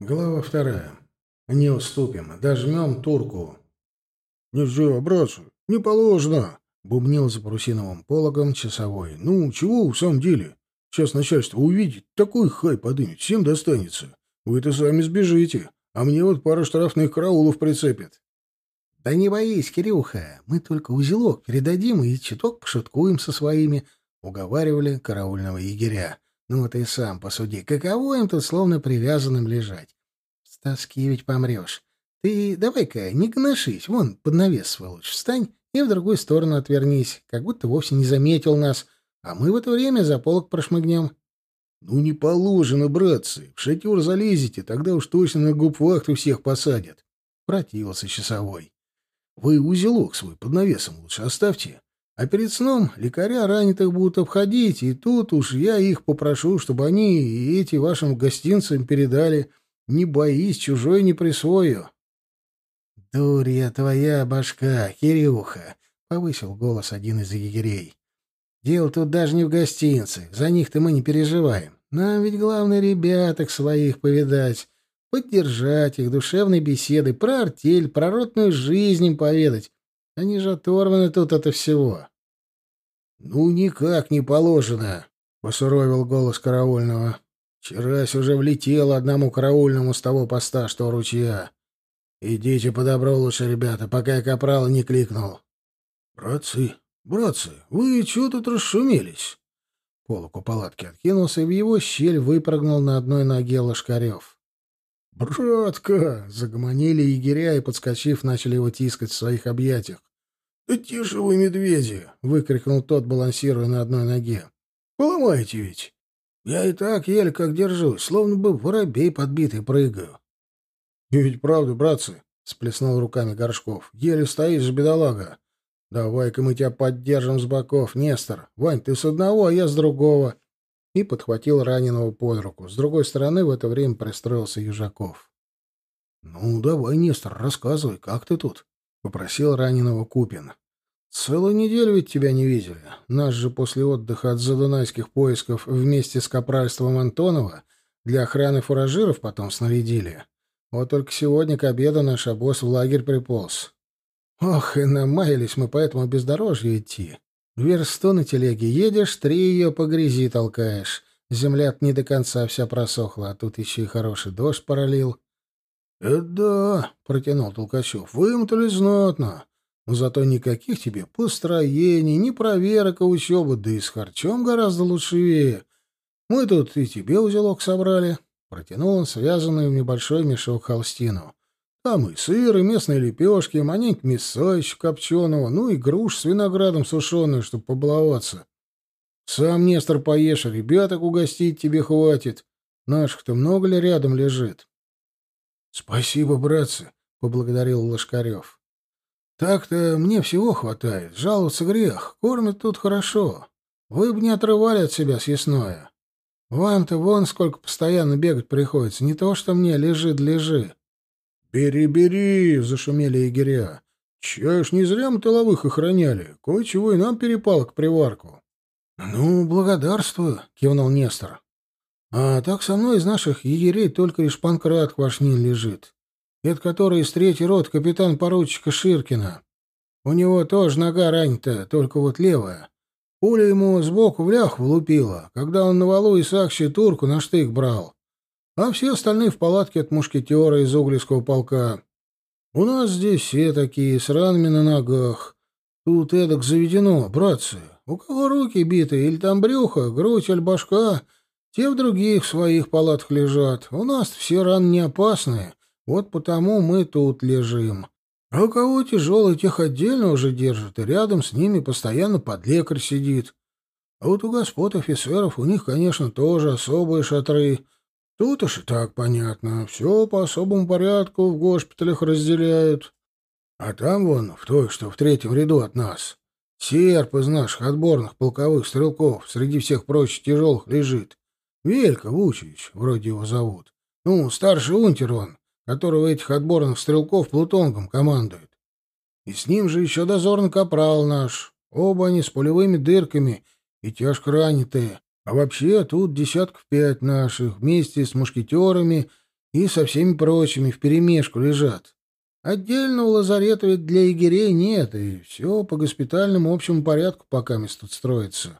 Глава вторая. Не уступим, дожмем турку. — Нельзя, братцы, не положено, — бубнил за парусиновым пологом часовой. — Ну, чего в самом деле? Сейчас начальство увидит, такой хай подымет, всем достанется. Вы-то сами сбежите, а мне вот пара штрафных караулов прицепит. — Да не боись, Кирюха, мы только узелок передадим и чуток пошуткуем со своими, — уговаривали караульного егеря. Ну, ты сам посуди, каково им тут словно привязанным лежать? С тоски ведь помрешь. Ты давай-ка не гношись, вон под навес, сволочь, встань и в другую сторону отвернись, как будто вовсе не заметил нас, а мы в это время за полок прошмыгнем. — Ну, не положено, братцы. В шатер залезете, тогда уж точно на губвахту всех посадят. Противился часовой. — Вы узелок свой под навесом лучше оставьте. А перед сном лекаря ранитых будут обходить, и тут уж я их попрошу, чтобы они и эти вашим гостинцам передали. Не боись, чужой не присвою. — Дурья твоя башка, Кирюха! — повысил голос один из егерей. — Дело тут даже не в гостинцах, за них-то мы не переживаем. Нам ведь главное ребяток своих повидать, поддержать их душевной беседой, про артель, про ротную жизнь им поведать. Они же оторваны тут от всего. — Ну, никак не положено, — посуровил голос караульного. — Вчерась уже влетело одному караульному с того поста, что у ручья. Идите по лучше, ребята, пока я капрала не кликнул. — Братцы, братцы, вы чего тут расшумелись? Полок у палатки откинулся, и в его щель выпрыгнул на одной ноге Лошкарев. «Братка!» — загомонили егеря и, подскочив, начали его тискать в своих объятиях. «Да тише вы, медведи!» — выкрикнул тот, балансируя на одной ноге. «Поломаете ведь! Я и так еле как держусь, словно бы воробей подбитый прыгаю». «И ведь правда, братцы!» — сплеснул руками Горшков. «Еле стоишь, бедолага! Давай-ка мы тебя поддержим с боков, Нестор! Вань, ты с одного, а я с другого!» И подхватил раненого под руку. С другой стороны в это время пристроился Южаков. «Ну, давай, Нестор, рассказывай, как ты тут?» — попросил раненого Купин. «Целую неделю ведь тебя не видели. Нас же после отдыха от задунайских поисков вместе с капральством Антонова для охраны фуражиров потом снарядили. Вот только сегодня к обеду наш обоз в лагерь приполз. Ох, и намаялись мы по этому бездорожью идти. Версту на телеге едешь, три ее по грязи толкаешь. земля не до конца вся просохла, а тут еще и хороший дождь пролил. — Это да, — протянул Толкачев, — вымотали знатно. Но зато никаких тебе построений, ни проверок и учебы, да и с харчом гораздо лучшевее. Мы тут и тебе узелок собрали. Протянул он связанную в небольшой мешок холстину. Там и сыр, и местные лепешки, маленько мяса еще копченого, ну и груш с виноградом сушеную, чтобы побаловаться. Сам, Нестор, поешь, а ребяток угостить тебе хватит. Наших-то много ли рядом лежит? — Спасибо, братцы, — поблагодарил Лошкарев. — Так-то мне всего хватает. Жаловаться грех. Кормят тут хорошо. Вы бы не отрывали от себя съестное. Вам-то вон сколько постоянно бегать приходится. Не то, что мне лежи-лежи. «Бери, бери!» — зашумели егеря. «Чай не зря мы тыловых охраняли. Кое-чего и нам перепало к приварку». «Ну, благодарствую», — кивнул Нестор. «А так со мной из наших егерей только лишь Панкрат Квашнин лежит. Это который из третий рот капитан-поручика Ширкина. У него тоже нога ранята, только вот левая. Пуля ему сбоку в лях влупила, когда он на валу и сакщи турку на штык брал а все остальные в палатке от мушкетера из Углевского полка. У нас здесь все такие, с ранами на ногах. Тут эдак заведено, братцы. У кого руки биты, или там брюхо, грудь или башка, те в других своих палатах лежат. У нас все раны не опасные, вот потому мы тут лежим. А у кого тяжелый, тех отдельно уже держат, и рядом с ними постоянно подлекарь сидит. А вот у господ офицеров у них, конечно, тоже особые шатры — Тут уж и так понятно. Все по особому порядку в госпиталях разделяют. А там вон, в той, что в третьем ряду от нас, серп из наших отборных полковых стрелков среди всех прочих тяжелых лежит. Велька Вучевич, вроде его зовут. Ну, старший унтер он, которого этих отборных стрелков плутонгом командует. И с ним же еще дозорный капрал наш. Оба они с пулевыми дырками и тяжко ранитые. А вообще тут десятков пять наших, вместе с мушкетерами и со всеми прочими вперемешку лежат. Отдельного лазарета ведь для егерей нет, и все по госпитальному общему порядку пока мест тут строится.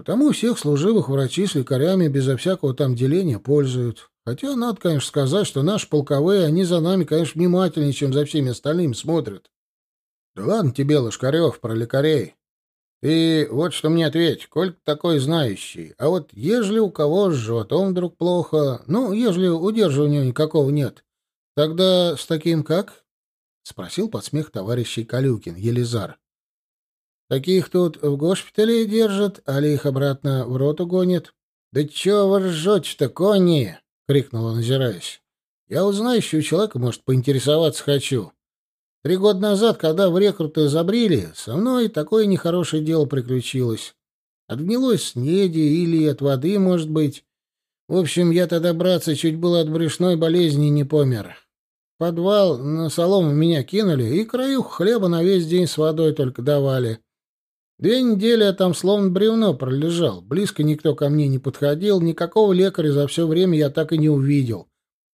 Потому всех служивых врачи с лекарями безо всякого там деления пользуют. Хотя надо, конечно, сказать, что наши полковые, они за нами, конечно, внимательнее, чем за всеми остальными смотрят. Да ладно тебе, Лошкарев, про лекарей. Ты вот что мне ответь, коль такой знающий. А вот ежели у кого с животом вдруг плохо, ну, ежели удерживания никакого нет, тогда с таким как? — спросил под смех товарищей Калюкин, Елизар. — Таких тут в госпитале держат, али их обратно в роту гонят? — Да чё вы ржёте-то, кони? — крикнул он, озираясь. — Я у знающего человека, может, поинтересоваться хочу. Три года назад, когда в рекруты забрили, со мной такое нехорошее дело приключилось. От гнилой снеди или от воды, может быть. В общем, я тогда, братцы, чуть было от брюшной болезни не помер. подвал на солому меня кинули, и краюх хлеба на весь день с водой только давали. Две недели я там словно бревно пролежал. Близко никто ко мне не подходил, никакого лекаря за все время я так и не увидел.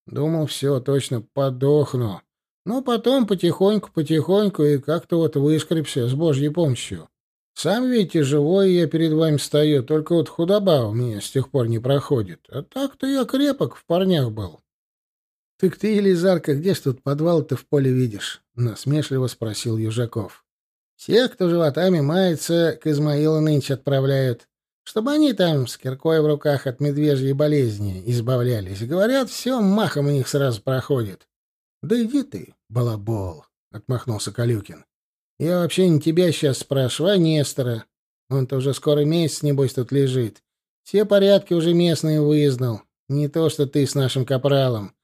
Думал, все, точно подохну. Но потом потихоньку-потихоньку и как-то вот выскребся с Божьей помощью. Сам видите, живой я перед вами стою, только вот худоба у меня с тех пор не проходит. А так-то я крепок в парнях был. — Так ты, Елизарка, где ж тут подвал-то в поле видишь? — насмешливо спросил Южаков. — Все, кто животами мается, к Измаилу нынче отправляют, чтобы они там с киркой в руках от медвежьей болезни избавлялись. Говорят, все махом у них сразу проходит. Да иди ты, балабол, — отмахнулся Калюкин. Я вообще не тебя сейчас спрашиваю, а Нестора. Он-то уже скоро месяц, небось, тут лежит. Все порядки уже местные вызнал. Не то, что ты с нашим капралом.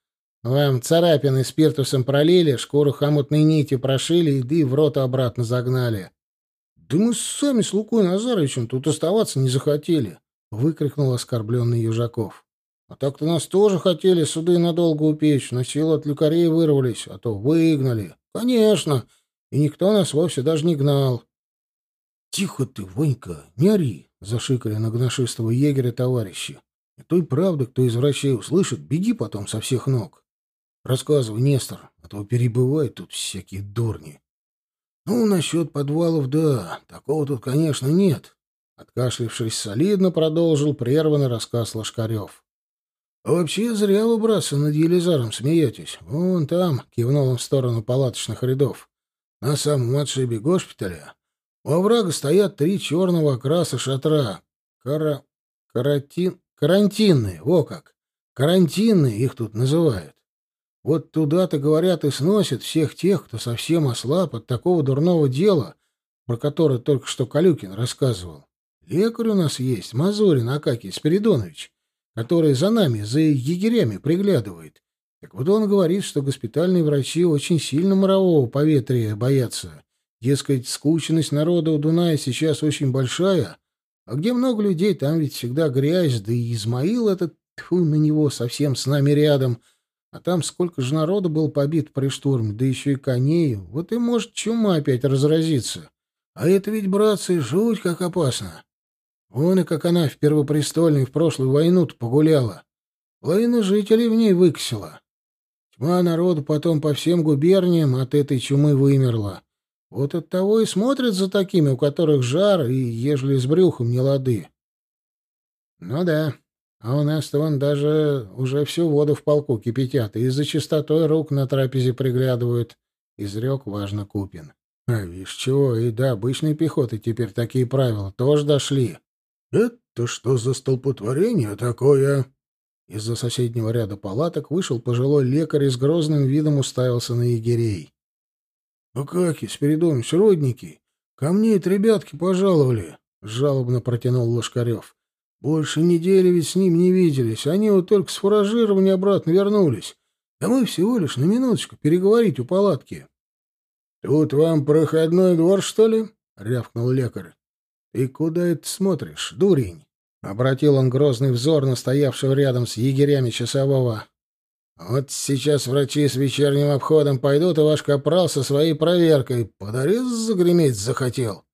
Вам царапины спиртусом пролили, шкуру хомутной нитью прошили, и да в рот обратно загнали. — Да мы сами с Лукой Назаровичем тут оставаться не захотели, — выкрикнул оскорбленный Южаков. А так-то нас тоже хотели суды надолго упечь, но силы от люкарей вырвались, а то выгнали. Конечно, и никто нас вовсе даже не гнал. — Тихо ты, Ванька, не ори, — зашикали на гношистого егеря товарищи. — И то и правда, кто из врачей услышит, беги потом со всех ног. Рассказывай, Нестор, а то перебывают тут всякие дурни. — Ну, насчет подвалов, да, такого тут, конечно, нет. Откашлившись солидно, продолжил прерванный рассказ Лошкарев. — Вообще зря вы, братцы, над Елизаром смеетесь. Вон там, — кивнул он в сторону палаточных рядов, — на самом отшибе госпиталя. У оврага стоят три черного окраса шатра. Кара... Каратин... Карантинные, во как. Карантинные их тут называют. Вот туда-то, говорят, и сносят всех тех, кто совсем ослаб от такого дурного дела, про которое только что Калюкин рассказывал. Лекарь у нас есть, Мазурин Акакий Спиридонович который за нами, за егерями приглядывает. Так вот он говорит, что госпитальные врачи очень сильно морового поветрия боятся. Дескать, скученность народа у Дуная сейчас очень большая, а где много людей, там ведь всегда грязь, да и Измаил этот, тьфу, на него совсем с нами рядом. А там сколько же народу был побит при штурме, да еще и коней. Вот и может чума опять разразиться. А это ведь, братцы, жуть как опасно. Вон и как она в Первопрестольной в прошлую войну погуляла. Половина жителей в ней выкосила. Тьма народу потом по всем губерниям от этой чумы вымерла. Вот от того и смотрят за такими, у которых жар, и ежели с брюхом не лады. Ну да, а у нас-то вон даже уже всю воду в полку кипятят, и за чистотой рук на трапезе приглядывают, — изрек важно Купин. А видишь чего, и до обычной пехоты теперь такие правила тоже дошли. «Это что за столпотворение такое?» Из-за соседнего ряда палаток вышел пожилой лекарь и с грозным видом уставился на егерей. «А как, Спиридонович, родники? Ко мне это ребятки пожаловали», — жалобно протянул Лошкарев. «Больше недели ведь с ним не виделись. Они вот только с фуражирования обратно вернулись. А мы всего лишь на минуточку переговорить у палатки». «Тут вам проходной двор, что ли?» — рявкнул лекарь. «Ты куда это смотришь, дурень?» — обратил он грозный взор на стоявшего рядом с егерями часового. «Вот сейчас врачи с вечерним обходом пойдут, и ваш капрал со своей проверкой подарец загреметь захотел».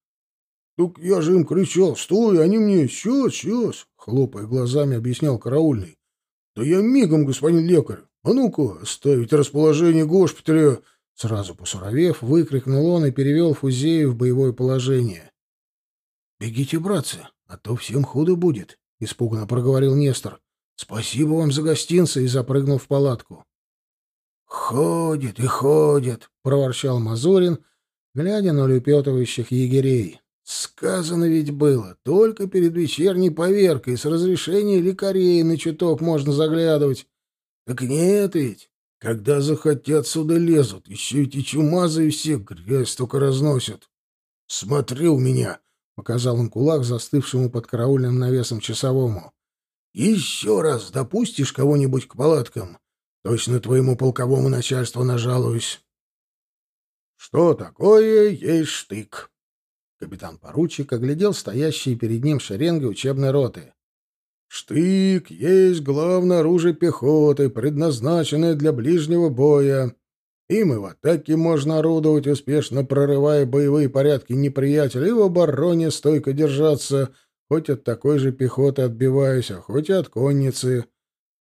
«Так я же им кричал, стой, они мне, сейчас, сейчас!» — хлопая глазами, объяснял караульный. Да я мигом, господин лекарь. А ну-ка, ставить расположение госпиталя!» Сразу посуровев, выкрикнул он и перевел Фузею в боевое положение. «Бегите, братцы, а то всем худо будет», — испуганно проговорил Нестор. «Спасибо вам за гостинцы» и запрыгнул в палатку. «Ходит и ходит», — проворчал Мазурин, глядя на улепетывающих егерей. «Сказано ведь было, только перед вечерней поверкой с разрешения лекарей на чуток можно заглядывать. Так нет ведь, когда захотят сюда лезут, еще эти чумазые все грязь только разносят. Смотри у меня, Показал он кулак застывшему под караульным навесом часовому. «Еще раз допустишь кого-нибудь к палаткам, точно твоему полковому начальству нажалуюсь». «Что такое есть штык?» Капитан-поручик оглядел стоящие перед ним шеренги учебной роты. «Штык есть главное оружие пехоты, предназначенное для ближнего боя. Им и в атаке можно орудовать, успешно прорывая боевые порядки неприятеля, и в обороне стойко держаться, хоть от такой же пехоты отбиваясь, а хоть и от конницы.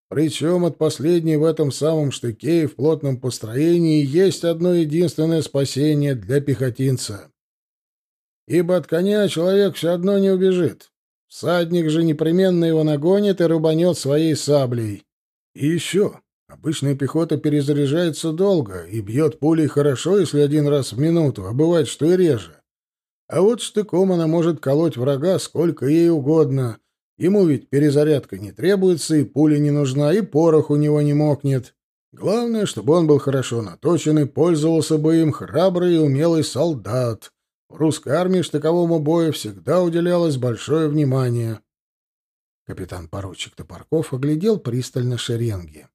Причем от последней в этом самом штыке и в плотном построении есть одно единственное спасение для пехотинца. Ибо от коня человек все одно не убежит. Всадник же непременно его нагонит и рубанет своей саблей. И еще, Обычная пехота перезаряжается долго и бьет пулей хорошо, если один раз в минуту, а бывает, что и реже. А вот штыком она может колоть врага сколько ей угодно. Ему ведь перезарядка не требуется, и пуля не нужна, и порох у него не мокнет. Главное, чтобы он был хорошо наточен и пользовался бы им храбрый и умелый солдат. В русской армии штыковому бою всегда уделялось большое внимание. Капитан-поручик Топорков оглядел пристально шеренги.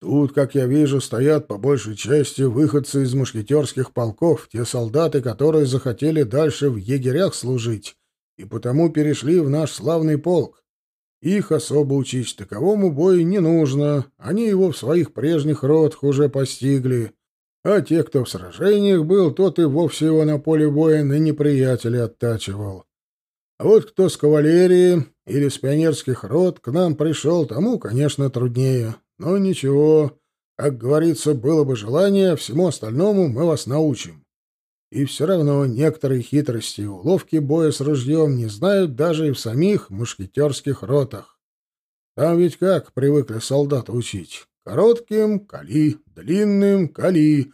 Тут, как я вижу, стоят по большей части выходцы из мушкетерских полков, те солдаты, которые захотели дальше в егерях служить, и потому перешли в наш славный полк. Их особо учить таковому бою не нужно, они его в своих прежних родах уже постигли. А те, кто в сражениях был, тот и вовсе его на поле боя на неприятеля оттачивал. А вот кто с кавалерии или с пионерских рот к нам пришел, тому, конечно, труднее. Но ничего, как говорится, было бы желание, всему остальному мы вас научим. И все равно некоторые хитрости и уловки боя с ружьем не знают даже и в самих мушкетерских ротах. Там ведь как привыкли солдата учить? Коротким — кали, длинным — кали.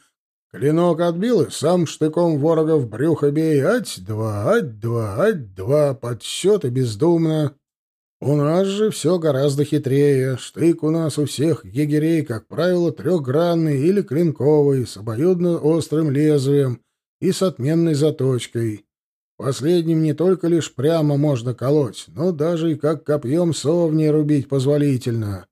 Клинок отбил и сам штыком ворога в брюхо бей. Ать-два, ать-два, ать-два, подсчет и бездумно. У нас же все гораздо хитрее. Штык у нас у всех егерей, как правило, трехгранный или клинковый, с обоюдно острым лезвием и с отменной заточкой. Последним не только лишь прямо можно колоть, но даже и как копьем совни рубить позволительно.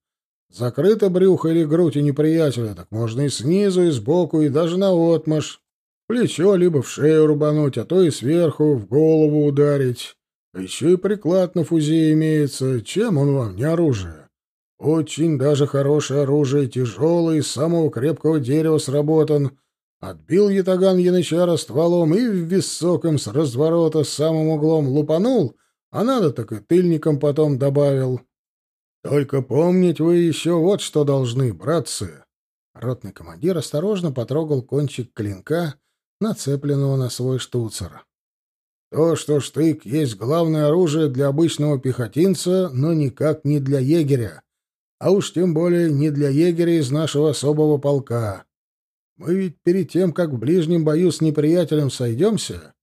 Закрыто брюхо или грудь у неприятеля, так можно и снизу, и сбоку, и даже наотмашь. Плечо либо в шею рубануть, а то и сверху в голову ударить. А еще и приклад на фузе имеется. Чем он вам, не оружие? Очень даже хорошее оружие, тяжелое, из самого крепкого дерева сработан. Отбил ятаган янычара стволом и в високом с разворота с самым углом лупанул, а надо так и тыльником потом добавил. Только помнить вы еще вот что должны, братцы. Ротный командир осторожно потрогал кончик клинка, нацепленного на свой штуцер. То, что штык есть главное оружие для обычного пехотинца, но никак не для егеря. А уж тем более не для егеря из нашего особого полка. Мы ведь перед тем, как в ближнем бою с неприятелем сойдемся,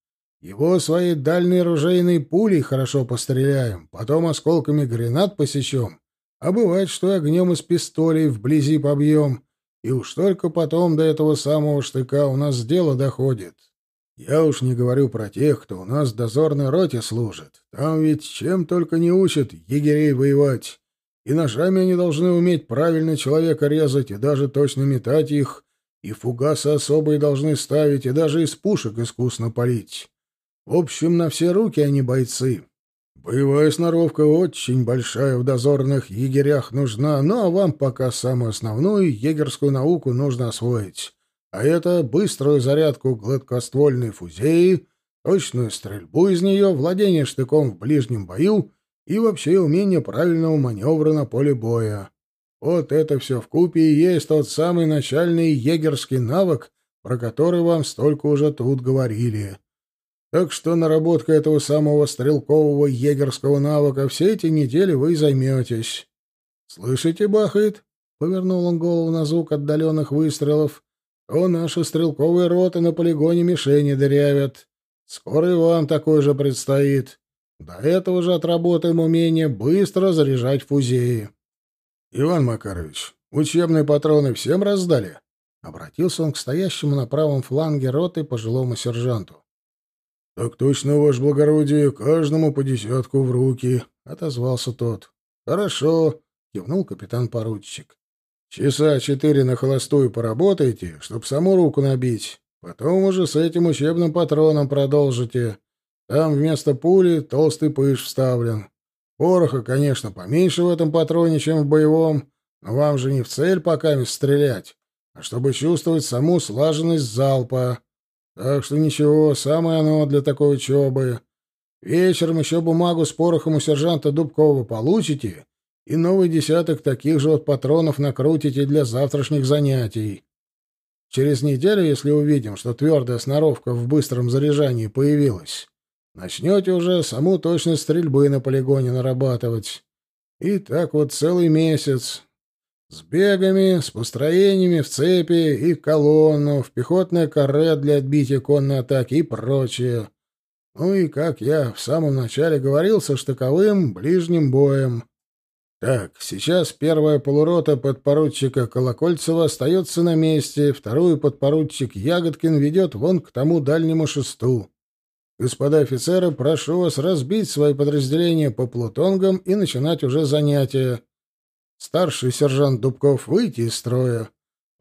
его своей дальней ружейной пулей хорошо постреляем, потом осколками гранат посечем, а бывает, что огнем из пистолей вблизи побьем, и уж только потом до этого самого штыка у нас дело доходит. Я уж не говорю про тех, кто у нас в дозорной роте служит. Там ведь чем только не учат егерей воевать. И ножами они должны уметь правильно человека резать и даже точно метать их, и фугасы особые должны ставить, и даже из пушек искусно палить. В общем, на все руки они бойцы. Боевая сноровка очень большая в дозорных егерях нужна, ну а вам пока самую основную егерскую науку нужно освоить а это быструю зарядку гладкоствольной фузеи, точную стрельбу из нее, владение штыком в ближнем бою и вообще умение правильного маневра на поле боя. Вот это все в купе и есть тот самый начальный егерский навык, про который вам столько уже тут говорили. Так что наработка этого самого стрелкового егерского навыка все эти недели вы и займетесь. Слышите, бахает? Повернул он голову на звук отдаленных выстрелов. То наши стрелковые роты на полигоне мишени дырявят. Скоро и вам такой же предстоит. До этого же отработаем умение быстро заряжать фузеи. Иван Макарович, учебные патроны всем раздали? Обратился он к стоящему на правом фланге роты пожилому сержанту. «Так точно, ваше благородие, каждому по десятку в руки», — отозвался тот. «Хорошо», — кивнул капитан-поручик. «Часа четыре на холостую поработайте, чтоб саму руку набить. Потом уже с этим учебным патроном продолжите. Там вместо пули толстый пыш вставлен. Пороха, конечно, поменьше в этом патроне, чем в боевом, но вам же не в цель пока стрелять, а чтобы чувствовать саму слаженность залпа. Так что ничего, самое оно для такой учебы. Вечером еще бумагу с порохом у сержанта Дубкова получите и новый десяток таких же вот патронов накрутите для завтрашних занятий. Через неделю, если увидим, что твердая сноровка в быстром заряжании появилась, Начнете уже саму точность стрельбы на полигоне нарабатывать. И так вот целый месяц. С бегами, с построениями в цепи и колонну, в пехотное каре для отбития конной атаки и прочее. Ну и, как я в самом начале говорил, со штыковым ближним боем. Так, сейчас первая полурота подпоручика Колокольцева остается на месте, вторую подпоручик Ягодкин ведет вон к тому дальнему шесту. Господа офицеры, прошу вас разбить свои подразделения по плутонгам и начинать уже занятия. Старший сержант Дубков, выйти из строя.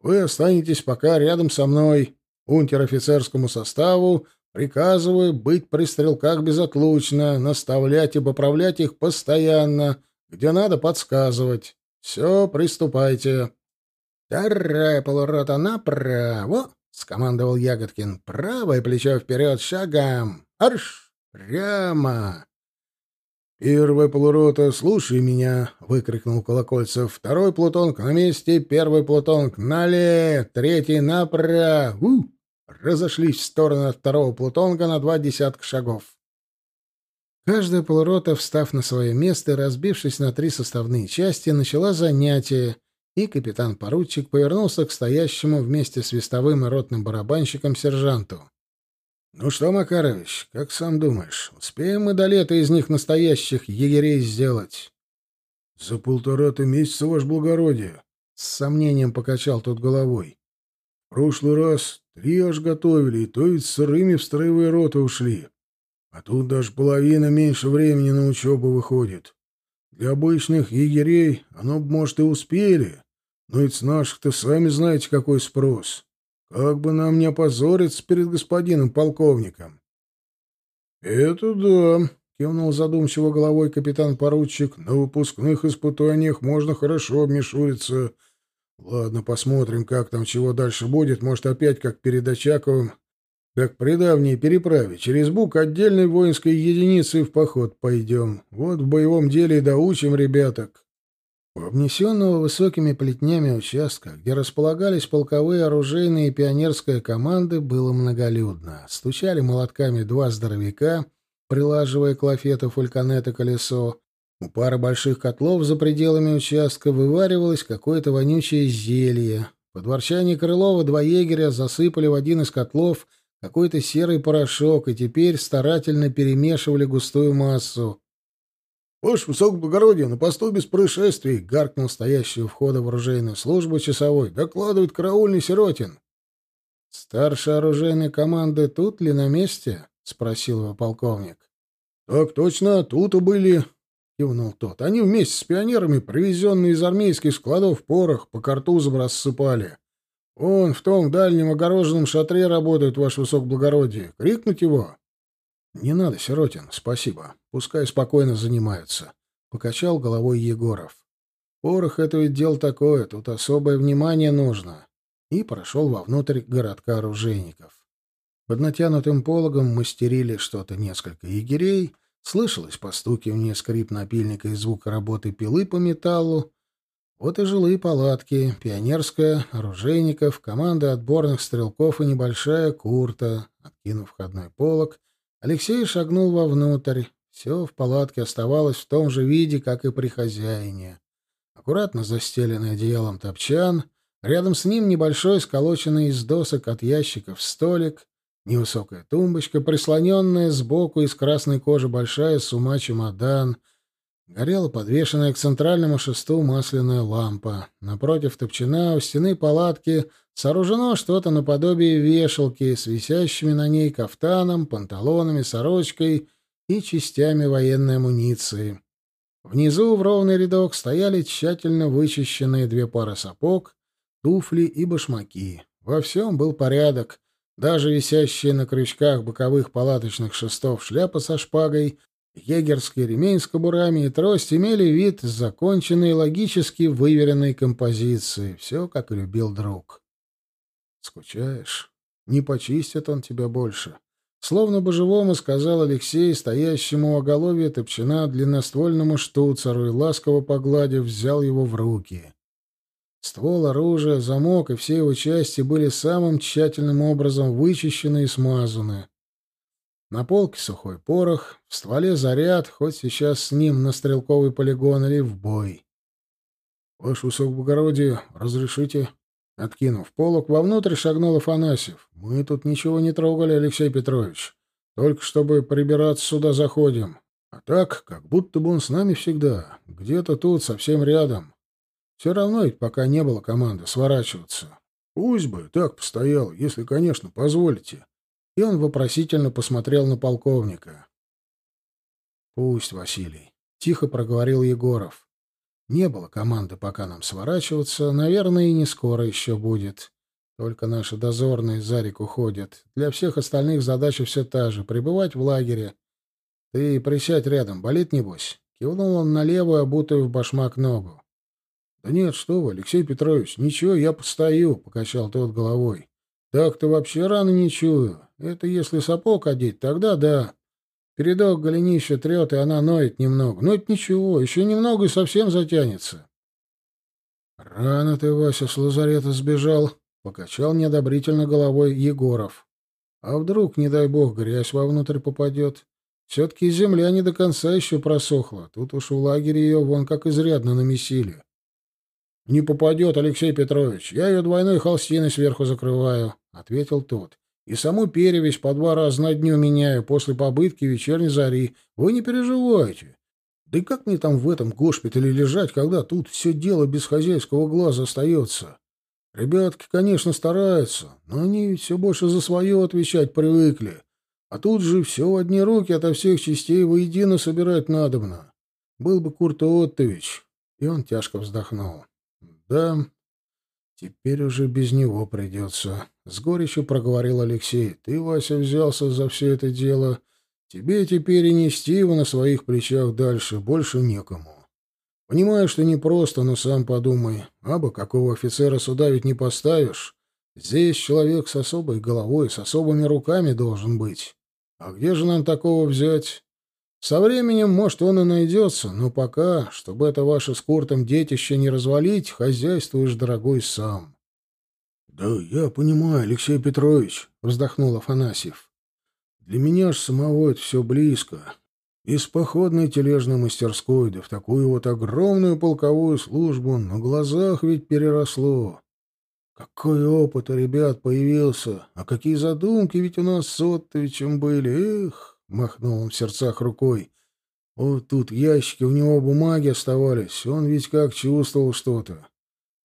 Вы останетесь пока рядом со мной. Унтер-офицерскому составу приказываю быть при стрелках безотлучно, наставлять и поправлять их постоянно, где надо подсказывать. Все, приступайте. Вторая полурота направо, — скомандовал Ягодкин. «Правое плечо вперед, шагом! Арш! Прямо!» «Первая полурота, слушай меня!» — выкрикнул Колокольцев. «Второй плутонг на месте, первый плутонг нале, третий направо!» Разошлись в стороны от второго плутонга на два десятка шагов. Каждая полурота, встав на свое место и разбившись на три составные части, начала занятие, и капитан-поручик повернулся к стоящему вместе с вестовым и ротным барабанщиком сержанту. «Ну что, Макарович, как сам думаешь, успеем мы до лета из них настоящих егерей сделать?» «За полтора-то месяца, ваше благородие!» — с сомнением покачал тот головой. «В прошлый раз три аж готовили, и то ведь сырыми в строевые роты ушли. А тут даже половина меньше времени на учебу выходит. Для обычных егерей оно может, и успели, но ведь с наших-то сами знаете, какой спрос. Как бы нам не опозориться перед господином полковником. — Это да, — кивнул задумчиво головой капитан-поручик. — На выпускных испытаниях можно хорошо обмешуриться. Ладно, посмотрим, как там чего дальше будет. Может, опять, как перед Очаковым, как при давней переправе, через Бук отдельной воинской единицей в поход пойдем. Вот в боевом деле и доучим ребяток. У обнесенного высокими плетнями участка, где располагались полковые оружейные и пионерская команды, было многолюдно. Стучали молотками два здоровяка, прилаживая к лафету фальконета колесо. У пары больших котлов за пределами участка вываривалось какое-то вонючее зелье. Под ворчание Крылова два егеря засыпали в один из котлов какой-то серый порошок и теперь старательно перемешивали густую массу. «Ваше высокоблагородие, на посту без происшествий!» — гаркнул стоящий у входа в оружейную службу часовой. «Докладывает караульный Сиротин». «Старший оружейной команды тут ли на месте?» — спросил его полковник. «Так точно, тут и были», — кивнул тот. «Они вместе с пионерами, привезенные из армейских складов порох, по картузам рассыпали. Он в том дальнем огороженном шатре работает, ваше высокоблагородие. Крикнуть его?» «Не надо, Сиротин, спасибо. Пускай спокойно занимаются», — покачал головой Егоров. «Порох — это ведь дело такое, тут особое внимание нужно». И прошел вовнутрь городка оружейников. Под натянутым пологом мастерили что-то несколько егерей, слышалось постукивание скрип напильника и звук работы пилы по металлу, Вот и жилые палатки, пионерская, оружейников, команда отборных стрелков и небольшая курта. Откинув входной полог, Алексей шагнул вовнутрь. Все в палатке оставалось в том же виде, как и при хозяине. Аккуратно застеленный одеялом топчан, рядом с ним небольшой сколоченный из досок от ящиков столик, невысокая тумбочка, прислоненная сбоку из красной кожи большая сума-чемодан — Горела подвешенная к центральному шесту масляная лампа. Напротив топчина у стены палатки сооружено что-то наподобие вешалки с висящими на ней кафтаном, панталонами, сорочкой и частями военной амуниции. Внизу в ровный рядок стояли тщательно вычищенные две пары сапог, туфли и башмаки. Во всем был порядок. Даже висящие на крючках боковых палаточных шестов шляпа со шпагой Егерский ремень с кобурами и трость имели вид законченной логически выверенной композиции. Все, как любил друг. «Скучаешь? Не почистит он тебя больше». Словно бы живому сказал Алексей, стоящему у оголовья топчина длинноствольному штуцеру и, ласково погладив, взял его в руки. Ствол оружия, замок и все его части были самым тщательным образом вычищены и смазаны. На полке сухой порох, в стволе заряд, хоть сейчас с ним на стрелковый полигон или в бой. — Ваше высокоблагородие, разрешите? Откинув полок, вовнутрь шагнул Афанасьев. — Мы тут ничего не трогали, Алексей Петрович. Только чтобы прибираться сюда заходим. А так, как будто бы он с нами всегда. Где-то тут, совсем рядом. Все равно ведь пока не было команды сворачиваться. Пусть бы так постоял, если, конечно, позволите и он вопросительно посмотрел на полковника. «Пусть, Василий», — тихо проговорил Егоров. «Не было команды пока нам сворачиваться, наверное, и не скоро еще будет. Только наши дозорные за реку ходят. Для всех остальных задача все та же — пребывать в лагере. Ты присядь рядом, болит небось?» Кивнул он на левую, обутую в башмак ногу. «Да нет, что вы, Алексей Петрович, ничего, я постою», — покачал тот головой. «Так-то вообще рано не чую. Это если сапог одеть, тогда да. Передок голенище трет, и она ноет немного. Но это ничего, еще немного и совсем затянется. «Рано ты, Вася, с лазарета сбежал», — покачал неодобрительно головой Егоров. «А вдруг, не дай бог, грязь вовнутрь попадет? Все-таки земля не до конца еще просохла. Тут уж в лагере ее вон как изрядно намесили». «Не попадет, Алексей Петрович. Я ее двойной холстиной сверху закрываю», — ответил тот. И саму перевесь по два раза на дню меняю после побытки вечерней зари. Вы не переживайте. Да и как мне там в этом госпитале лежать, когда тут все дело без хозяйского глаза остается? Ребятки, конечно, стараются, но они все больше за свое отвечать привыкли. А тут же все в одни руки ото всех частей воедино собирать надобно. Был бы Курт Оттович. И он тяжко вздохнул. Да, Теперь уже без него придется. С горечью проговорил Алексей. Ты, Вася, взялся за все это дело. Тебе теперь и нести его на своих плечах дальше больше некому. Понимаю, что непросто, но сам подумай. Абы какого офицера сюда ведь не поставишь. Здесь человек с особой головой, с особыми руками должен быть. А где же нам такого взять? Со временем, может, он и найдется, но пока, чтобы это ваше с Куртом детище не развалить, хозяйствуешь, дорогой, сам. — Да я понимаю, Алексей Петрович, — вздохнул Афанасьев. — Для меня ж самого это все близко. Из походной тележной мастерской, да в такую вот огромную полковую службу на глазах ведь переросло. Какой опыт у ребят появился, а какие задумки ведь у нас с Оттовичем были, эх! — махнул он в сердцах рукой. «Вот тут ящики, у него бумаги оставались, он ведь как чувствовал что-то.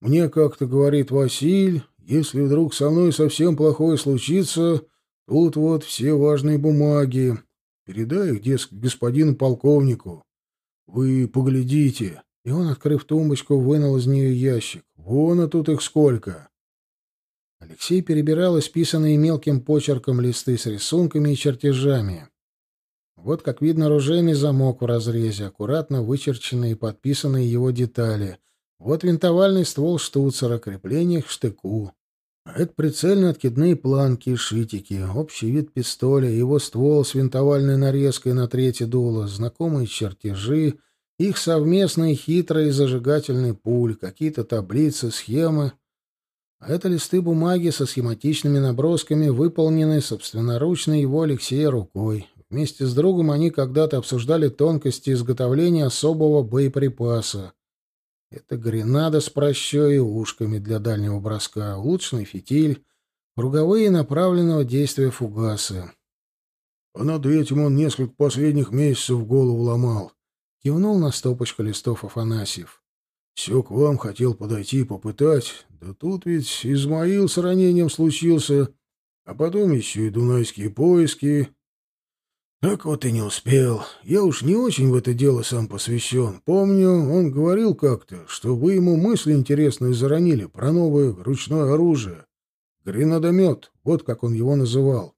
Мне как-то говорит Василь, если вдруг со мной совсем плохое случится, тут вот все важные бумаги. Передай их, дескать, господину полковнику. Вы поглядите». И он, открыв тумбочку, вынул из нее ящик. «Вон, а тут их сколько!» Алексей перебирал исписанные мелким почерком листы с рисунками и чертежами. Вот, как видно, оружейный замок в разрезе, аккуратно вычерченные и подписанные его детали. Вот винтовальный ствол штуцера, крепление к штыку. А это прицельно-откидные планки и шитики, общий вид пистоля, его ствол с винтовальной нарезкой на третье дуло, знакомые чертежи, их совместные хитрые зажигательные пуль, какие-то таблицы, схемы. А это листы бумаги со схематичными набросками, выполненные собственноручно его Алексея рукой. Вместе с другом они когда-то обсуждали тонкости изготовления особого боеприпаса. Это гренада с прощой и ушками для дальнего броска, улучшенный фитиль, круговые направленного действия фугасы. А над этим он несколько последних месяцев голову ломал. Кивнул на стопочку листов Афанасьев. Все к вам хотел подойти попытать, да тут ведь Измаил с ранением случился, а потом еще и дунайские поиски. Так вот и не успел. Я уж не очень в это дело сам посвящен. Помню, он говорил как-то, что вы ему мысли интересные заронили про новое ручное оружие. Гренадомет, вот как он его называл.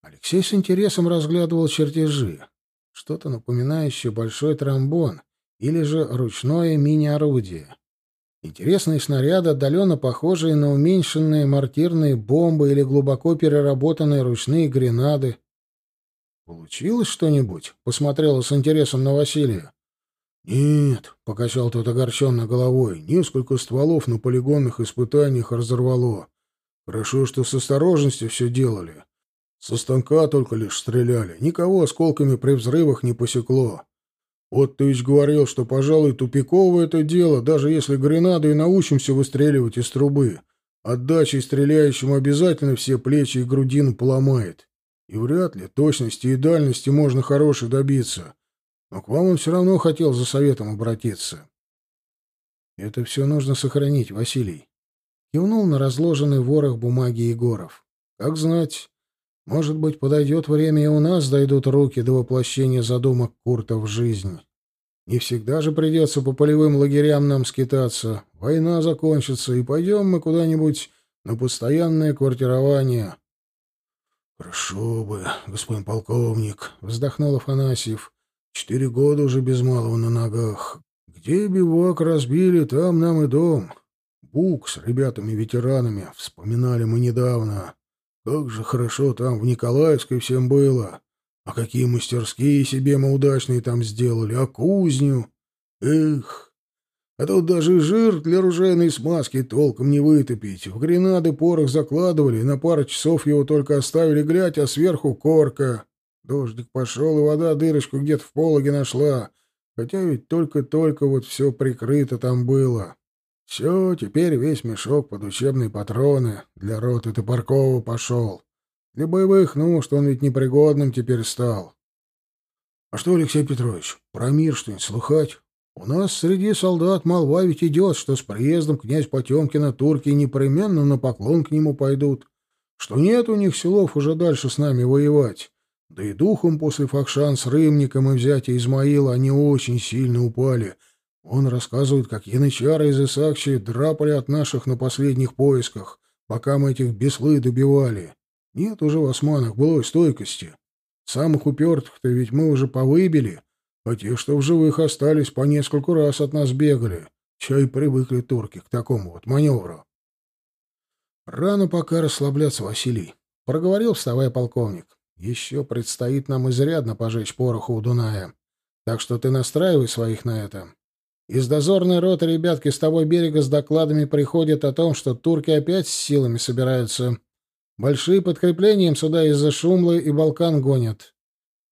Алексей с интересом разглядывал чертежи. Что-то напоминающее большой тромбон или же ручное мини-орудие. Интересные снаряды, отдаленно похожие на уменьшенные мортирные бомбы или глубоко переработанные ручные гренады. «Получилось что-нибудь?» — посмотрела с интересом на Василия. «Нет», — покачал тот огорченно головой, — «несколько стволов на полигонных испытаниях разорвало. Хорошо, что с осторожностью все делали. Со станка только лишь стреляли, никого осколками при взрывах не посекло. Вот ты ведь говорил, что, пожалуй, тупиковое это дело, даже если гренады и научимся выстреливать из трубы. Отдачей стреляющему обязательно все плечи и грудину поломает. И вряд ли точности и дальности можно хорошей добиться. Но к вам он все равно хотел за советом обратиться. Это все нужно сохранить, Василий. Кивнул на разложенный ворох бумаги Егоров. Как знать, может быть, подойдет время, и у нас дойдут руки до воплощения задумок Курта в жизнь. Не всегда же придется по полевым лагерям нам скитаться. Война закончится, и пойдем мы куда-нибудь на постоянное квартирование. «Хорошо бы, господин полковник», — вздохнул Афанасьев. «Четыре года уже без малого на ногах. Где бивак разбили, там нам и дом. Бук с ребятами-ветеранами вспоминали мы недавно. Как же хорошо там в Николаевской всем было. А какие мастерские себе мы удачные там сделали, а кузню? Эх, а тут даже жир для ружейной смазки толком не вытопить. В гренады порох закладывали, на пару часов его только оставили глядь, а сверху корка. Дождик пошел, и вода дырочку где-то в пологе нашла. Хотя ведь только-только вот все прикрыто там было. Все, теперь весь мешок под учебные патроны для роты Топоркова пошел. Для боевых нужд он ведь непригодным теперь стал. — А что, Алексей Петрович, про мир что-нибудь слыхать? У нас среди солдат молва ведь идет, что с приездом князь Потемкина турки непременно на поклон к нему пойдут, что нет у них силов уже дальше с нами воевать. Да и духом после Фахшан с Рымником и взятия Измаила они очень сильно упали. Он рассказывает, как янычары из Исакчи драпали от наших на последних поисках, пока мы этих беслы добивали. Нет уже в османах былой стойкости. Самых упертых-то ведь мы уже повыбили, а те, что в живых остались, по нескольку раз от нас бегали. Чай привыкли турки к такому вот маневру. Рано пока расслабляться, Василий. Проговорил, вставая полковник. Еще предстоит нам изрядно пожечь пороху у Дуная. Так что ты настраивай своих на это. Из дозорной роты ребятки с того берега с докладами приходят о том, что турки опять с силами собираются. Большие подкрепления им сюда из-за Шумлы и Балкан гонят.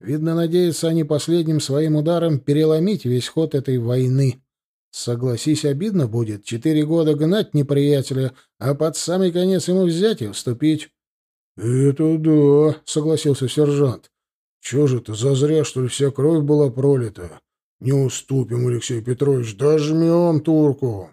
Видно, надеются они последним своим ударом переломить весь ход этой войны. Согласись, обидно будет четыре года гнать неприятеля, а под самый конец ему взять и вступить. — Это да, — согласился сержант. — Чего же это, зазря, что ли, вся кровь была пролита? Не уступим, Алексей Петрович, дожмем турку.